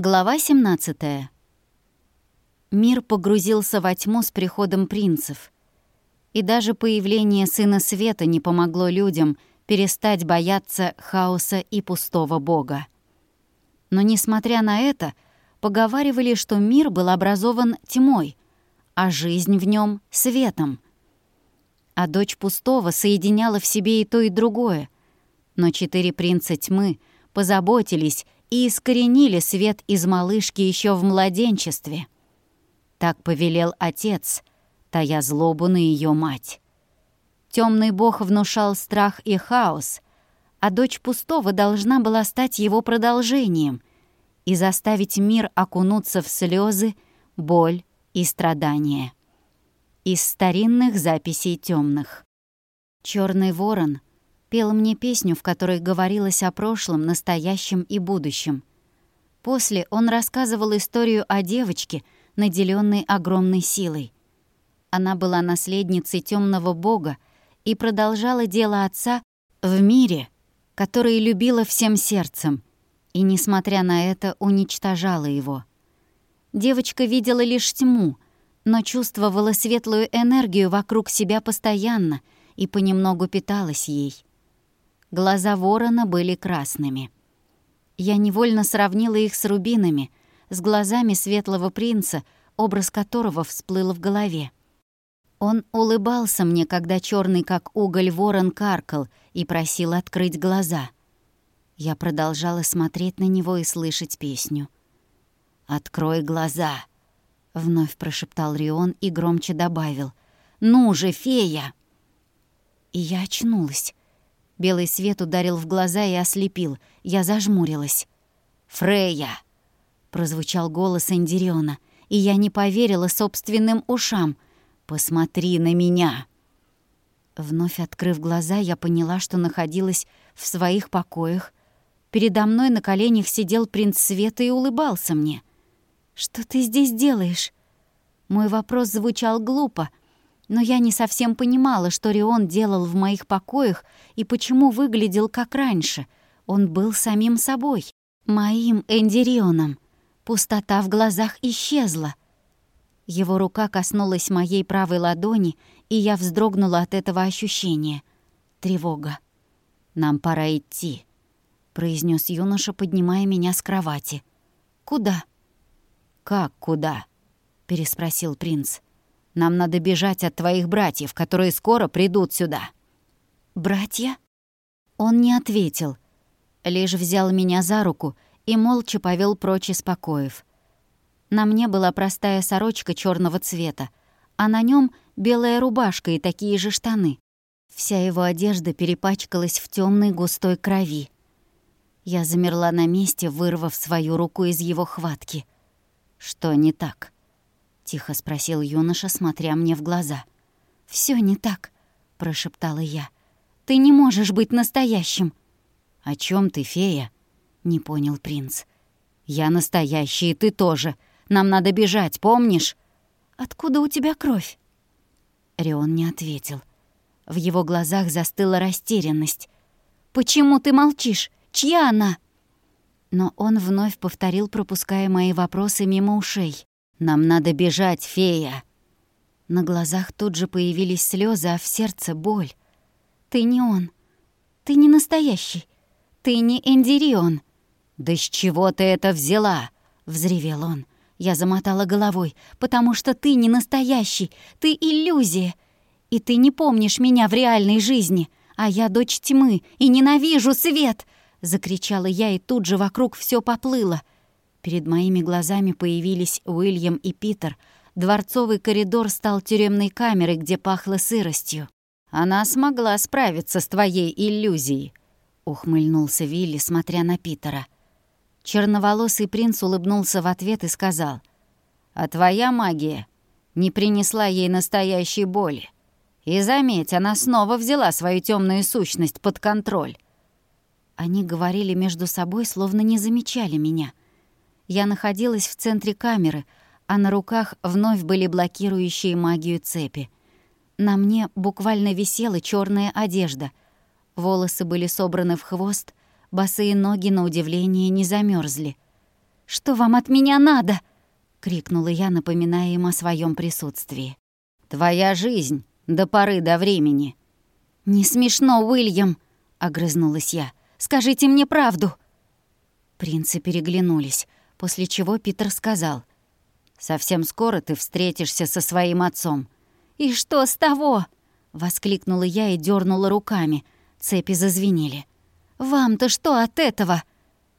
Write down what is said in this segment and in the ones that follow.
Глава 17. Мир погрузился во тьму с приходом принцев. И даже появление Сына Света не помогло людям перестать бояться хаоса и пустого Бога. Но, несмотря на это, поговаривали, что мир был образован тьмой, а жизнь в нем светом. А дочь пустого соединяла в себе и то, и другое. Но четыре принца тьмы позаботились и искоренили свет из малышки еще в младенчестве. Так повелел отец, тая злобу на ее мать. Темный бог внушал страх и хаос, а дочь пустого должна была стать его продолжением и заставить мир окунуться в слезы, боль и страдания. Из старинных записей темных. Черный ворон — пел мне песню, в которой говорилось о прошлом, настоящем и будущем. После он рассказывал историю о девочке, наделенной огромной силой. Она была наследницей темного бога и продолжала дело отца в мире, который любила всем сердцем, и, несмотря на это, уничтожала его. Девочка видела лишь тьму, но чувствовала светлую энергию вокруг себя постоянно и понемногу питалась ей. Глаза ворона были красными. Я невольно сравнила их с рубинами, с глазами светлого принца, образ которого всплыл в голове. Он улыбался мне, когда черный как уголь ворон каркал и просил открыть глаза. Я продолжала смотреть на него и слышать песню. «Открой глаза!» — вновь прошептал Рион и громче добавил. «Ну же, фея!» И я очнулась. Белый свет ударил в глаза и ослепил. Я зажмурилась. «Фрея!» — прозвучал голос Эндириона, и я не поверила собственным ушам. «Посмотри на меня!» Вновь открыв глаза, я поняла, что находилась в своих покоях. Передо мной на коленях сидел принц Света и улыбался мне. «Что ты здесь делаешь?» Мой вопрос звучал глупо, но я не совсем понимала, что Рион делал в моих покоях и почему выглядел как раньше. Он был самим собой, моим Эндирионом. Пустота в глазах исчезла. Его рука коснулась моей правой ладони, и я вздрогнула от этого ощущения. Тревога. «Нам пора идти», — произнес юноша, поднимая меня с кровати. «Куда?» «Как куда?» — переспросил принц. Нам надо бежать от твоих братьев, которые скоро придут сюда». «Братья?» Он не ответил, лишь взял меня за руку и молча повел прочь из покоев. На мне была простая сорочка черного цвета, а на нем белая рубашка и такие же штаны. Вся его одежда перепачкалась в темной густой крови. Я замерла на месте, вырвав свою руку из его хватки. Что не так? Тихо спросил юноша, смотря мне в глаза. Все не так», — прошептала я. «Ты не можешь быть настоящим». «О чем ты, фея?» — не понял принц. «Я настоящий, и ты тоже. Нам надо бежать, помнишь?» «Откуда у тебя кровь?» Рион не ответил. В его глазах застыла растерянность. «Почему ты молчишь? Чья она?» Но он вновь повторил, пропуская мои вопросы мимо ушей. Нам надо бежать, фея!» На глазах тут же появились слезы, а в сердце боль. «Ты не он. Ты не настоящий. Ты не Эндирион». «Да с чего ты это взяла?» — взревел он. Я замотала головой, потому что ты не настоящий, ты иллюзия. И ты не помнишь меня в реальной жизни, а я дочь тьмы и ненавижу свет!» — закричала я, и тут же вокруг все поплыло — Перед моими глазами появились Уильям и Питер. Дворцовый коридор стал тюремной камерой, где пахло сыростью. «Она смогла справиться с твоей иллюзией», — ухмыльнулся Вилли, смотря на Питера. Черноволосый принц улыбнулся в ответ и сказал, «А твоя магия не принесла ей настоящей боли. И заметь, она снова взяла свою темную сущность под контроль». Они говорили между собой, словно не замечали меня. Я находилась в центре камеры, а на руках вновь были блокирующие магию цепи. На мне буквально висела черная одежда. Волосы были собраны в хвост, босые ноги, на удивление, не замерзли. Что вам от меня надо?» — крикнула я, напоминая им о своем присутствии. «Твоя жизнь до поры до времени». «Не смешно, Уильям!» — огрызнулась я. «Скажите мне правду!» Принцы переглянулись, после чего Питер сказал. «Совсем скоро ты встретишься со своим отцом». «И что с того?» — воскликнула я и дернула руками. Цепи зазвенели. «Вам-то что от этого?»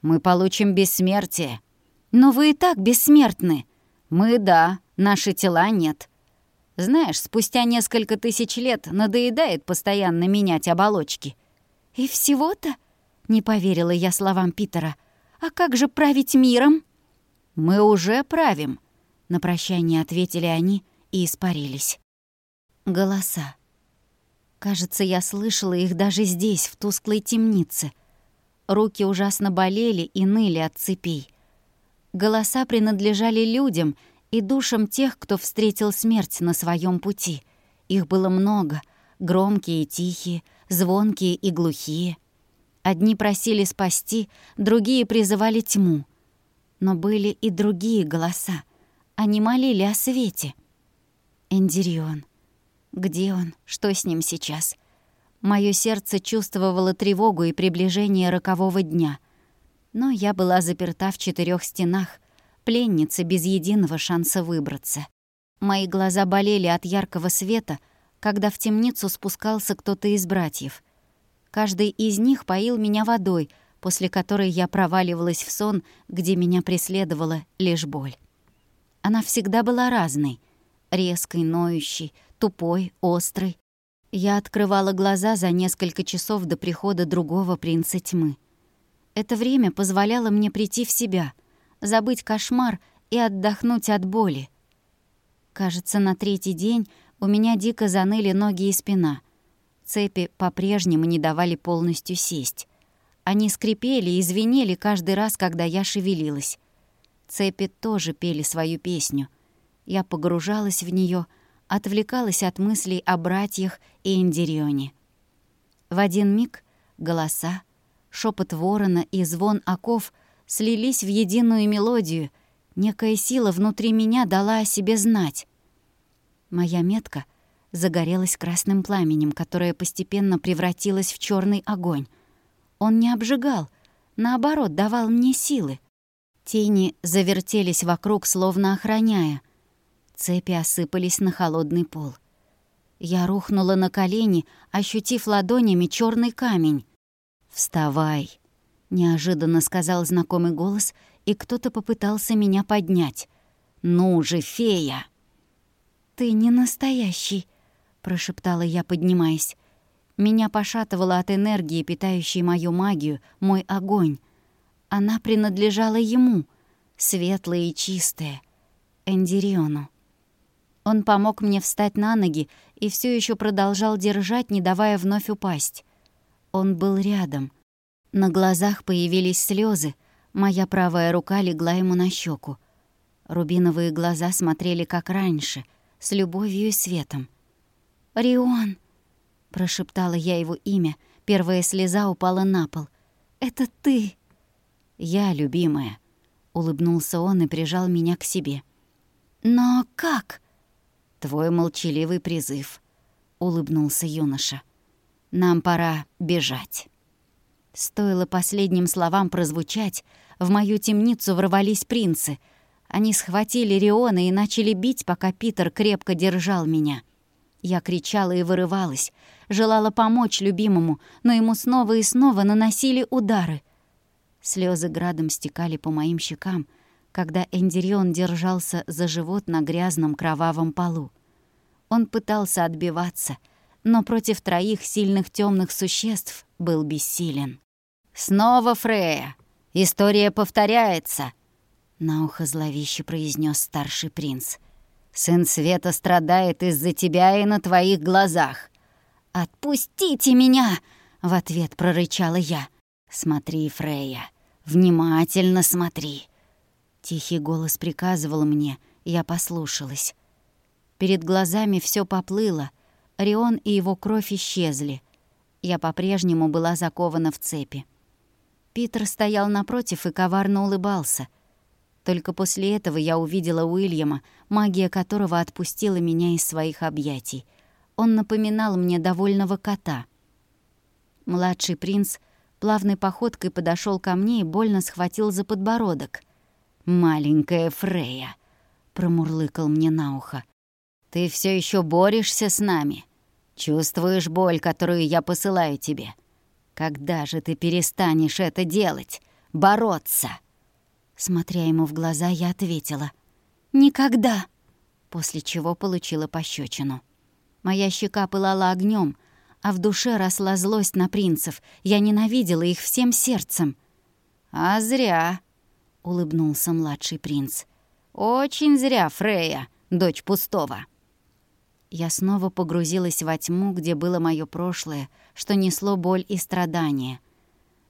«Мы получим бессмертие». «Но вы и так бессмертны». «Мы — да, наши тела — нет». Знаешь, спустя несколько тысяч лет надоедает постоянно менять оболочки. «И всего-то?» — не поверила я словам Питера. «А как же править миром?» «Мы уже правим», — на прощание ответили они и испарились. Голоса. Кажется, я слышала их даже здесь, в тусклой темнице. Руки ужасно болели и ныли от цепей. Голоса принадлежали людям и душам тех, кто встретил смерть на своем пути. Их было много, громкие и тихие, звонкие и глухие. Одни просили спасти, другие призывали тьму. Но были и другие голоса. Они молили о свете. Эндирион. Где он? Что с ним сейчас? Моё сердце чувствовало тревогу и приближение рокового дня. Но я была заперта в четырех стенах, пленница без единого шанса выбраться. Мои глаза болели от яркого света, когда в темницу спускался кто-то из братьев. Каждый из них поил меня водой, после которой я проваливалась в сон, где меня преследовала лишь боль. Она всегда была разной — резкой, ноющей, тупой, острый. Я открывала глаза за несколько часов до прихода другого принца тьмы. Это время позволяло мне прийти в себя, забыть кошмар и отдохнуть от боли. Кажется, на третий день у меня дико заныли ноги и спина. Цепи по-прежнему не давали полностью сесть. Они скрипели и звенели каждый раз, когда я шевелилась. Цепи тоже пели свою песню. Я погружалась в нее отвлекалась от мыслей о братьях и Индирионе. В один миг голоса, шепот ворона и звон оков слились в единую мелодию, некая сила внутри меня дала о себе знать. Моя метка загорелась красным пламенем, которое постепенно превратилось в черный огонь. Он не обжигал, наоборот, давал мне силы. Тени завертелись вокруг, словно охраняя — Цепи осыпались на холодный пол. Я рухнула на колени, ощутив ладонями черный камень. «Вставай!» — неожиданно сказал знакомый голос, и кто-то попытался меня поднять. «Ну же, фея!» «Ты не настоящий!» — прошептала я, поднимаясь. Меня пошатывало от энергии, питающей мою магию, мой огонь. Она принадлежала ему, светлая и чистая, Эндириону. Он помог мне встать на ноги и все еще продолжал держать, не давая вновь упасть. Он был рядом. На глазах появились слезы. Моя правая рука легла ему на щеку. Рубиновые глаза смотрели как раньше, с любовью и светом. «Рион!» — прошептала я его имя. Первая слеза упала на пол. «Это ты!» «Я, любимая!» — улыбнулся он и прижал меня к себе. «Но как?» «Твой молчаливый призыв», — улыбнулся юноша. «Нам пора бежать». Стоило последним словам прозвучать, в мою темницу ворвались принцы. Они схватили Риона и начали бить, пока Питер крепко держал меня. Я кричала и вырывалась, желала помочь любимому, но ему снова и снова наносили удары. Слезы градом стекали по моим щекам — когда Эндирион держался за живот на грязном кровавом полу. Он пытался отбиваться, но против троих сильных темных существ был бессилен. «Снова Фрея! История повторяется!» На ухо зловеще произнес старший принц. «Сын Света страдает из-за тебя и на твоих глазах!» «Отпустите меня!» — в ответ прорычала я. «Смотри, Фрея, внимательно смотри!» Тихий голос приказывал мне, я послушалась. Перед глазами все поплыло, Рион и его кровь исчезли. Я по-прежнему была закована в цепи. Питер стоял напротив и коварно улыбался. Только после этого я увидела Уильяма, магия которого отпустила меня из своих объятий. Он напоминал мне довольного кота. Младший принц плавной походкой подошел ко мне и больно схватил за подбородок. «Маленькая Фрея», — промурлыкал мне на ухо. «Ты все еще борешься с нами? Чувствуешь боль, которую я посылаю тебе? Когда же ты перестанешь это делать? Бороться?» Смотря ему в глаза, я ответила. «Никогда!» После чего получила пощечину. Моя щека пылала огнем, а в душе росла злость на принцев. Я ненавидела их всем сердцем. «А зря!» — улыбнулся младший принц. «Очень зря, Фрея, дочь пустого!» Я снова погрузилась во тьму, где было мое прошлое, что несло боль и страдания.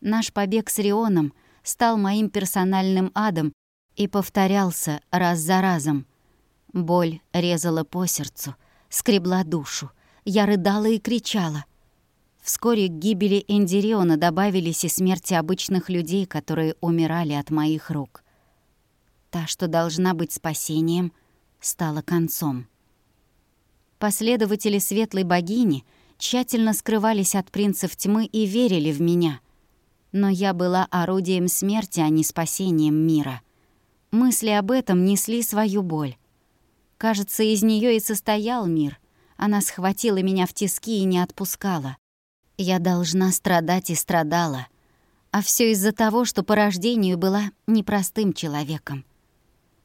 Наш побег с Рионом — стал моим персональным адом и повторялся раз за разом. Боль резала по сердцу, скребла душу. Я рыдала и кричала. Вскоре к гибели Эндириона добавились и смерти обычных людей, которые умирали от моих рук. Та, что должна быть спасением, стала концом. Последователи светлой богини тщательно скрывались от принцев тьмы и верили в меня — но я была орудием смерти, а не спасением мира. Мысли об этом несли свою боль. Кажется, из нее и состоял мир. Она схватила меня в тиски и не отпускала. Я должна страдать и страдала. А все из-за того, что по рождению была непростым человеком.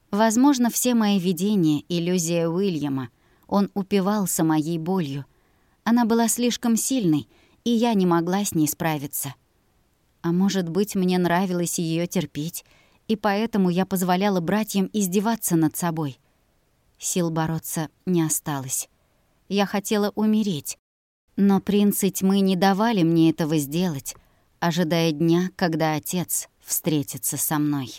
Возможно, все мои видения — иллюзия Уильяма. Он упивался моей болью. Она была слишком сильной, и я не могла с ней справиться. А может быть, мне нравилось ее терпеть, и поэтому я позволяла братьям издеваться над собой. Сил бороться не осталось. Я хотела умереть, но принцы тьмы не давали мне этого сделать, ожидая дня, когда отец встретится со мной.